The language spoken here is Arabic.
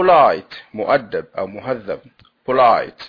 polite مؤدب أو مهذب polite